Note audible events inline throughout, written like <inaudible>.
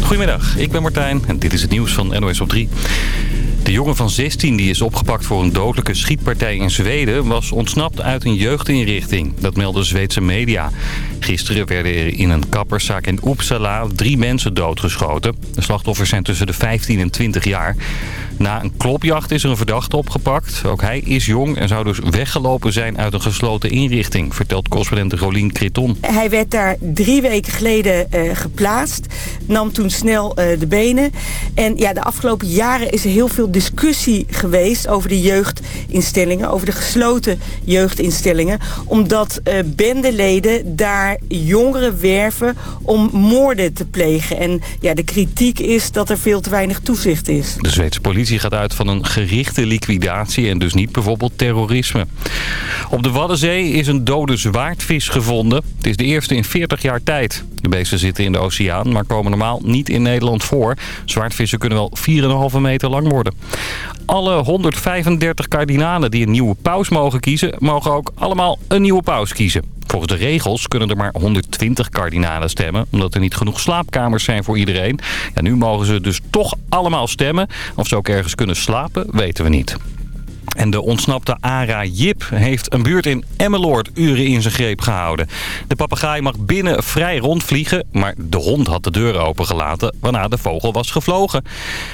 Goedemiddag, ik ben Martijn en dit is het nieuws van NOS op 3. De jongen van 16 die is opgepakt voor een dodelijke schietpartij in Zweden... was ontsnapt uit een jeugdinrichting. Dat melden Zweedse media. Gisteren werden er in een kapperszaak in Uppsala drie mensen doodgeschoten. De slachtoffers zijn tussen de 15 en 20 jaar. Na een klopjacht is er een verdachte opgepakt. Ook hij is jong en zou dus weggelopen zijn uit een gesloten inrichting... vertelt correspondent Rolien Creton. Hij werd daar drie weken geleden uh, geplaatst. Nam toen snel uh, de benen. En ja, de afgelopen jaren is er heel veel discussie geweest over de jeugdinstellingen, over de gesloten jeugdinstellingen, omdat uh, bendeleden daar jongeren werven om moorden te plegen. En ja, de kritiek is dat er veel te weinig toezicht is. De Zweedse politie gaat uit van een gerichte liquidatie en dus niet bijvoorbeeld terrorisme. Op de Waddenzee is een dode zwaardvis gevonden. Het is de eerste in 40 jaar tijd. De beesten zitten in de oceaan, maar komen normaal niet in Nederland voor. Zwaardvissen kunnen wel 4,5 meter lang worden. Alle 135 kardinalen die een nieuwe paus mogen kiezen... mogen ook allemaal een nieuwe paus kiezen. Volgens de regels kunnen er maar 120 kardinalen stemmen... omdat er niet genoeg slaapkamers zijn voor iedereen. Ja, nu mogen ze dus toch allemaal stemmen. Of ze ook ergens kunnen slapen, weten we niet. En de ontsnapte Ara Jip heeft een buurt in Emmeloord uren in zijn greep gehouden. De papegaai mag binnen vrij rondvliegen, maar de hond had de deuren opengelaten, waarna de vogel was gevlogen.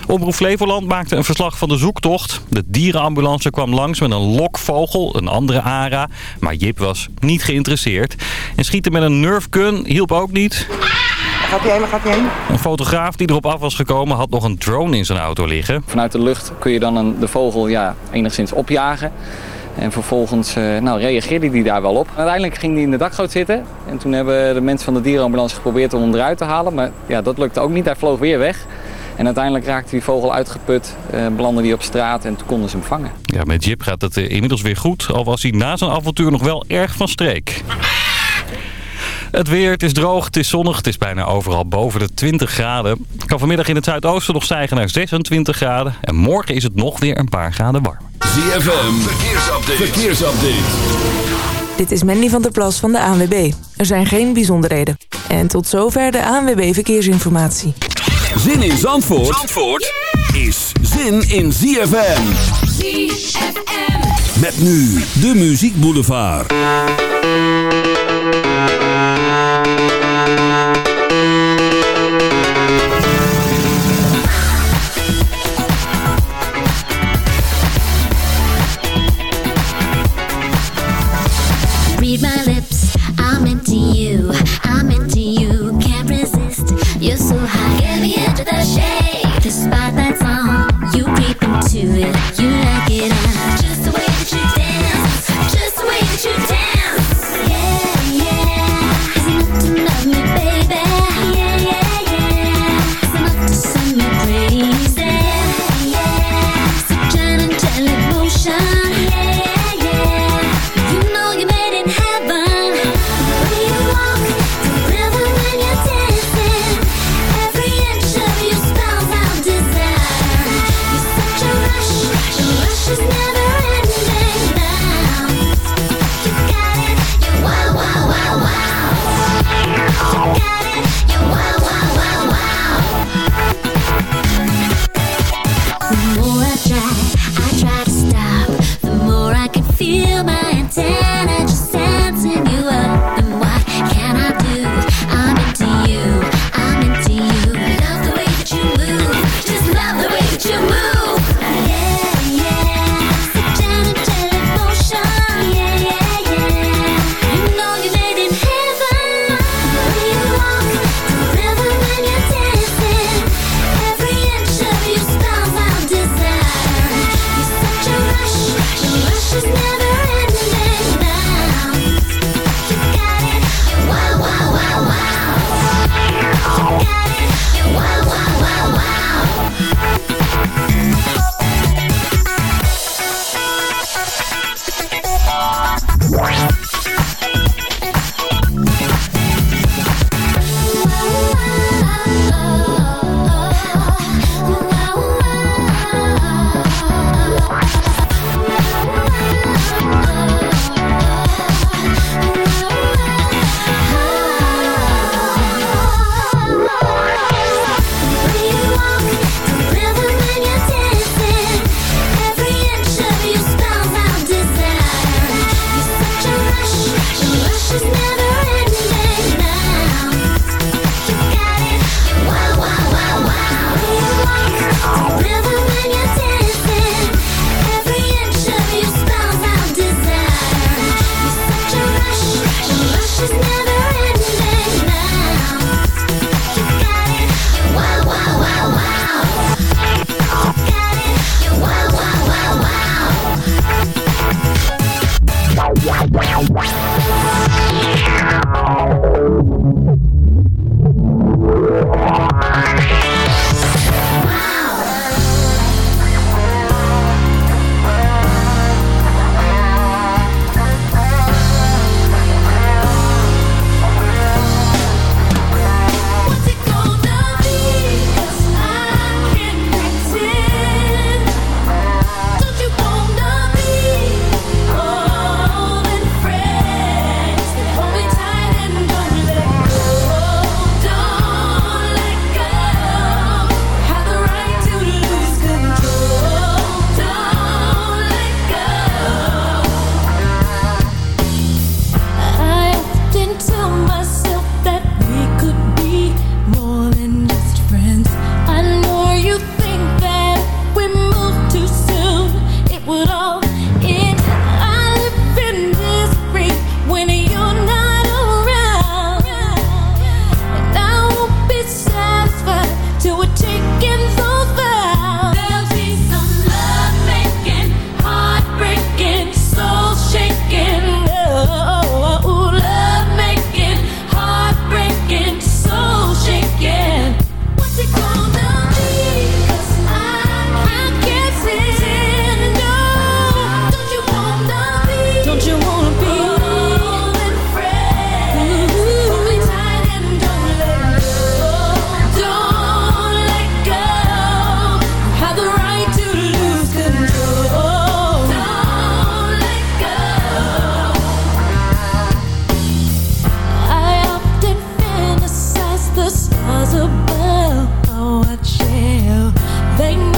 Omroep Flevoland maakte een verslag van de zoektocht. De dierenambulance kwam langs met een lokvogel, een andere Ara, maar Jip was niet geïnteresseerd. En schieten met een Nerf gun hielp ook niet. Gaat hij heen, waar gaat hij heen? Een fotograaf die erop af was gekomen had nog een drone in zijn auto liggen. Vanuit de lucht kun je dan een, de vogel ja, enigszins opjagen. En vervolgens uh, nou, reageerde hij daar wel op. Uiteindelijk ging hij in de dakgoot zitten. En toen hebben de mensen van de dierenambulance geprobeerd om hem eruit te halen. Maar ja, dat lukte ook niet. Hij vloog weer weg. En uiteindelijk raakte die vogel uitgeput, uh, belandde hij op straat en toen konden ze hem vangen. Ja, met Jip gaat het uh, inmiddels weer goed. Al was hij na zijn avontuur nog wel erg van streek. Het weer, het is droog, het is zonnig, het is bijna overal boven de 20 graden. Het kan vanmiddag in het zuidoosten nog stijgen naar 26 graden. En morgen is het nog weer een paar graden warm. ZFM, verkeersupdate. verkeersupdate. Dit is Mandy van der Plas van de ANWB. Er zijn geen bijzonderheden. En tot zover de ANWB Verkeersinformatie. Zin in Zandvoort, Zandvoort is zin in ZFM. ZFM. Met nu de Muziek Boulevard. Into Bye. Stars above are what share. They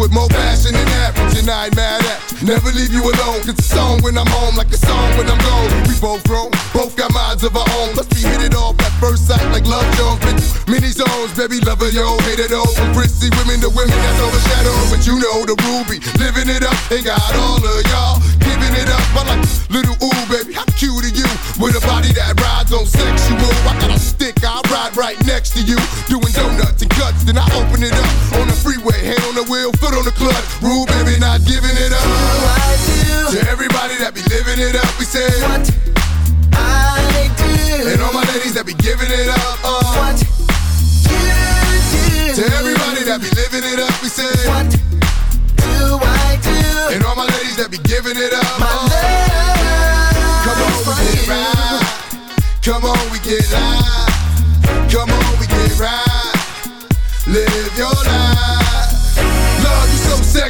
with more passion than average. And I ain't mad at. Never leave you alone. Cause it's a song when I'm home, like a song when I'm gone. We both grown, both got minds of our own. Must be hit it off at first sight, like love Jones. Many zones, baby, lover, yo, hate it all. From prissy women to women that's overshadowed. But you know the ruby, living it up, ain't got all of y'all giving it up. I like little ooh, baby, how cute are you? With a body that rides on sexual. I got a stick, I ride right next to you. Doing donuts and cuts, then I open it up on the freeway. Hand on the wheel, foot on the clutch. Rule, baby, not giving it up. To everybody that be living it up, we say. What I do. And all my ladies that be giving it up. Uh. What you do. To everybody that be living it up, we say. What do I do? And all my ladies that be giving it up. My love. Come on, we get right. Come on, we get live. Come on, we get right. Live your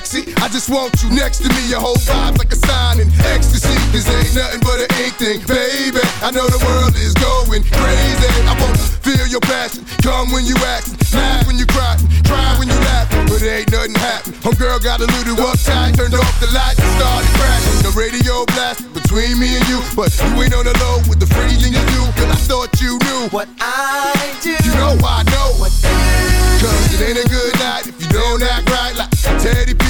sexy. I just want you next to me. Your whole vibe's like a sign in ecstasy. This ain't nothing but an ink thing, baby. I know the world is going crazy. I wanna feel your passion. Come when you act, laugh when you cry, cry when you laugh. But it ain't nothing happen. Homegirl got a little uptight, turned off the lights and started crashing. The radio blast between me and you, but you ain't on the low with the freezing you do. Cause I thought you knew what I do. You know I know what Cause it ain't a good night if you don't act right like Teddy P.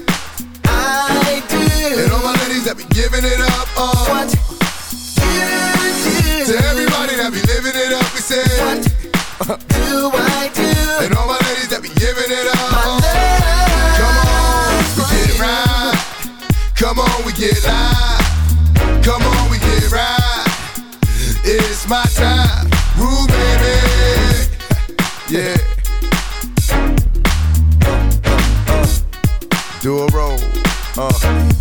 I do. And all my ladies that be giving it up, uh. What you do. To everybody that be living it up, we say what <laughs> do I do? And all my ladies that be giving it up, uh. Come on, we get right. Come on, we get live. Come on, we get right. It's my time, Rue baby. Yeah. Do a roll. Uh.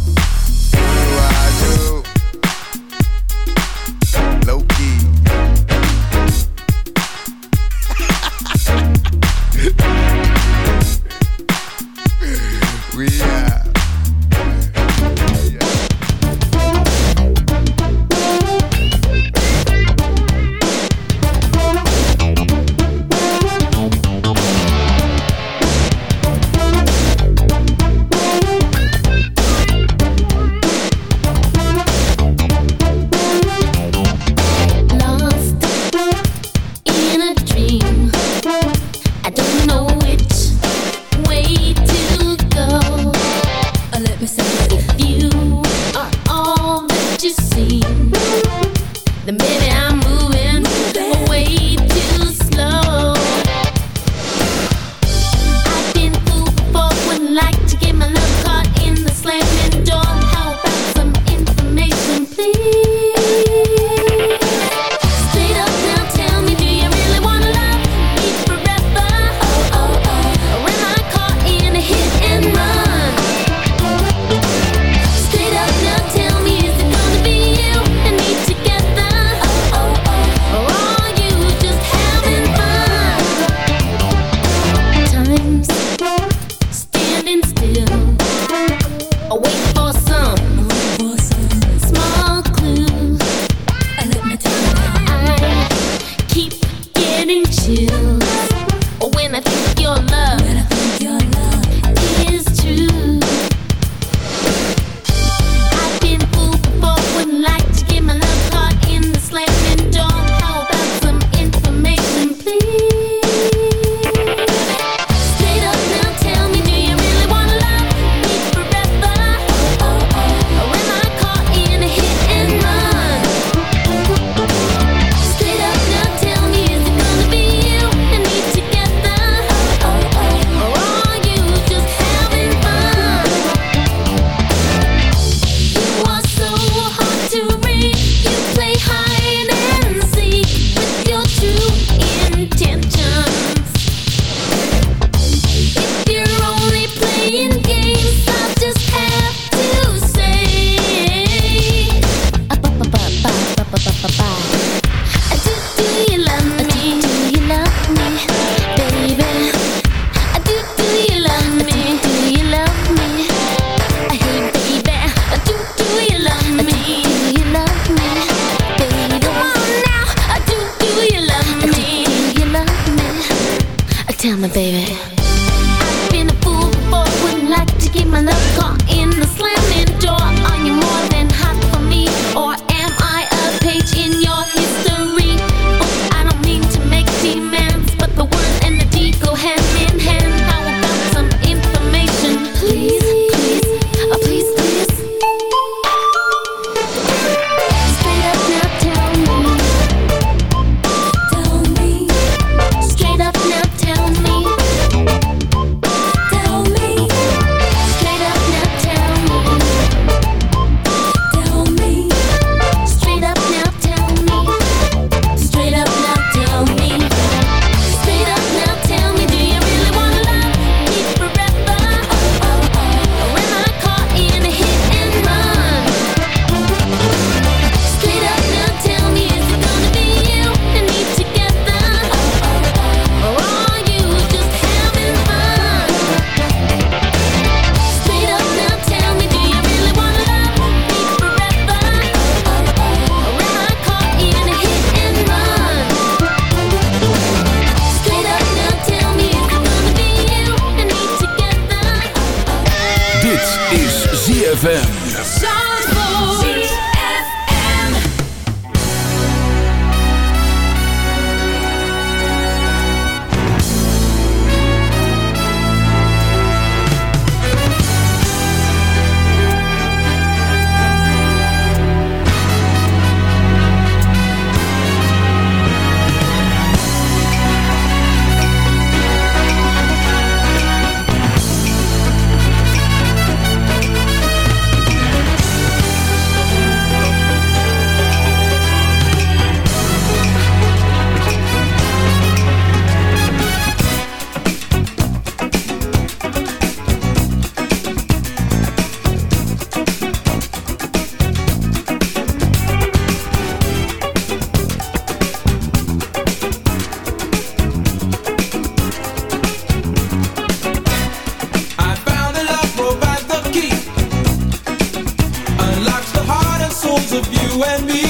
You and me.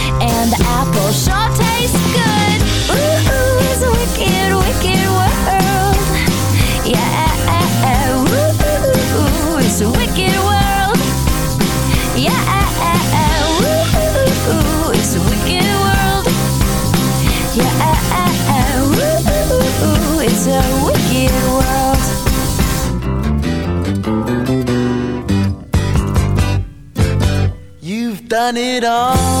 done it all.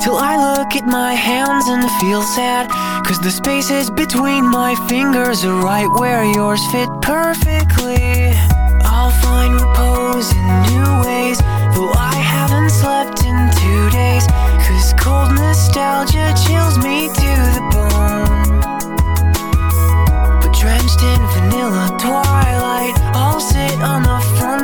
till I look at my hands and feel sad. Cause the spaces between my fingers are right where yours fit perfectly. I'll find repose in new ways, though I haven't slept in two days. Cause cold nostalgia chills me to the bone. But drenched in vanilla twilight, I'll sit on the